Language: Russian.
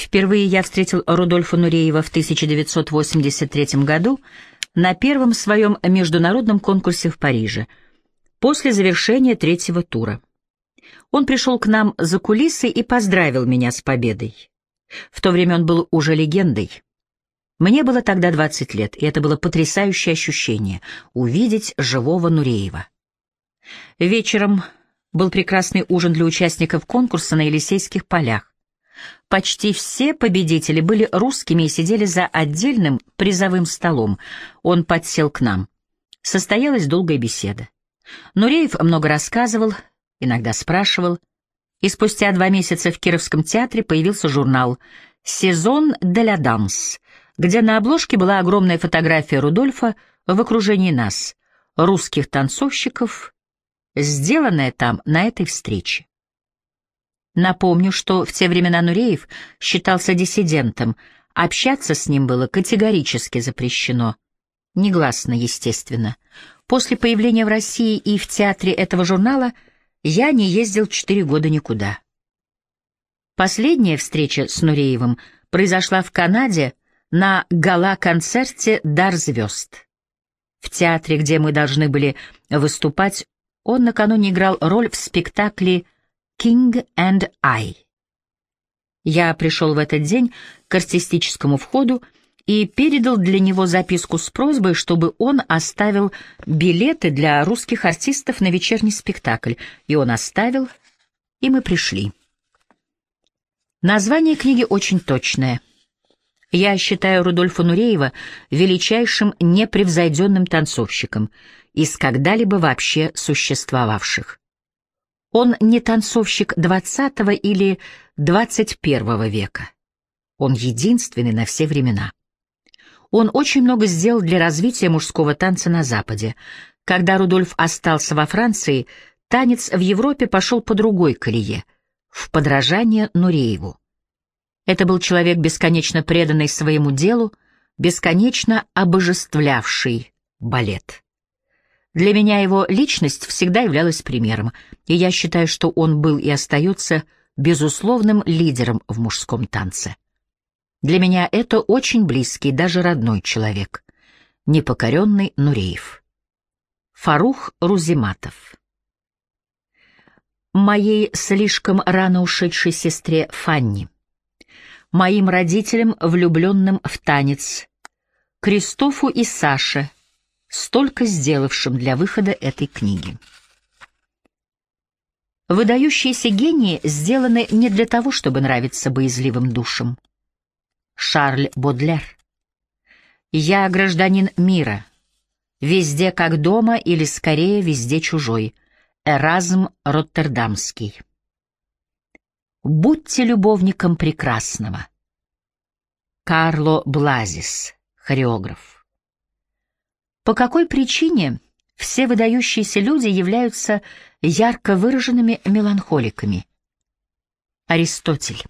Впервые я встретил Рудольфа Нуреева в 1983 году на первом своем международном конкурсе в Париже, после завершения третьего тура. Он пришел к нам за кулисы и поздравил меня с победой. В то время он был уже легендой. Мне было тогда 20 лет, и это было потрясающее ощущение — увидеть живого Нуреева. Вечером был прекрасный ужин для участников конкурса на Елисейских полях. Почти все победители были русскими и сидели за отдельным призовым столом. Он подсел к нам. Состоялась долгая беседа. Нуреев много рассказывал, иногда спрашивал. И спустя два месяца в Кировском театре появился журнал «Сезон де ла данс», где на обложке была огромная фотография Рудольфа в окружении нас, русских танцовщиков, сделанная там на этой встрече. Напомню, что в те времена Нуреев считался диссидентом, общаться с ним было категорически запрещено. Негласно, естественно. После появления в России и в театре этого журнала я не ездил четыре года никуда. Последняя встреча с Нуреевым произошла в Канаде на гала-концерте «Дар звезд». В театре, где мы должны были выступать, он накануне играл роль в спектакле «King and I». Я пришел в этот день к артистическому входу и передал для него записку с просьбой, чтобы он оставил билеты для русских артистов на вечерний спектакль. И он оставил, и мы пришли. Название книги очень точное. Я считаю Рудольфа Нуреева величайшим непревзойденным танцовщиком из когда-либо вообще существовавших. Он не танцовщик XX или XXI века. Он единственный на все времена. Он очень много сделал для развития мужского танца на Западе. Когда Рудольф остался во Франции, танец в Европе пошел по другой колее, в подражание Нурееву. Это был человек, бесконечно преданный своему делу, бесконечно обожествлявший балет. Для меня его личность всегда являлась примером, и я считаю, что он был и остается безусловным лидером в мужском танце. Для меня это очень близкий, даже родной человек, непокоренный Нуреев. Фарух Рузиматов Моей слишком рано ушедшей сестре Фанни моим родителям, влюбленным в танец, Кристофу и Саше, столько сделавшим для выхода этой книги. Выдающиеся гении сделаны не для того, чтобы нравиться боязливым душам. Шарль Бодлер. «Я гражданин мира, везде как дома или, скорее, везде чужой». Эразм Роттердамский. Будьте любовником прекрасного. Карло Блазис, хореограф. По какой причине все выдающиеся люди являются ярко выраженными меланхоликами? Аристотель.